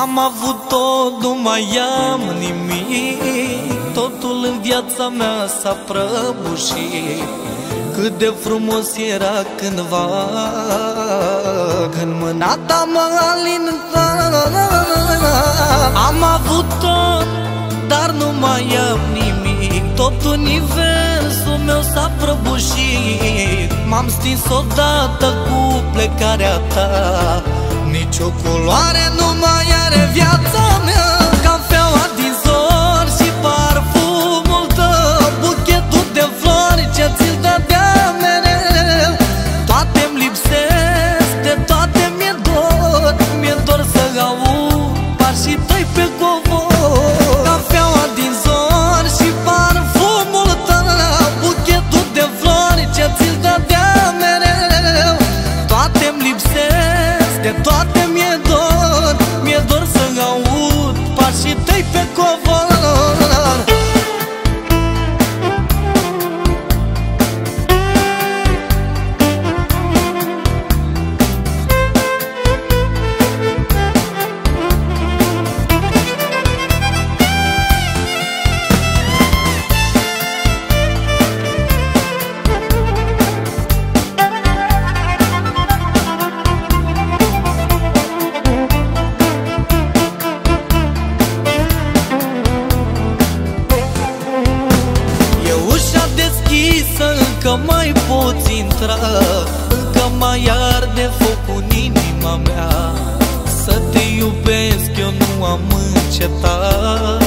Am avut tot, nu mai am nimic. Totul în viața mea s-a prăbușit. Cât de frumos era cândva Când mâna ta mă alinta Am avut tot, dar nu mai am nimic. Tot universul meu s-a prăbușit. M-am stins odată cu plecarea ta Nici o culoare nu mai are viața mea poți intra Încă mai arde focul în inima mea. Să te iubesc eu nu am încetat.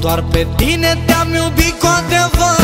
Doar pe tine te-am iubit cu adevărat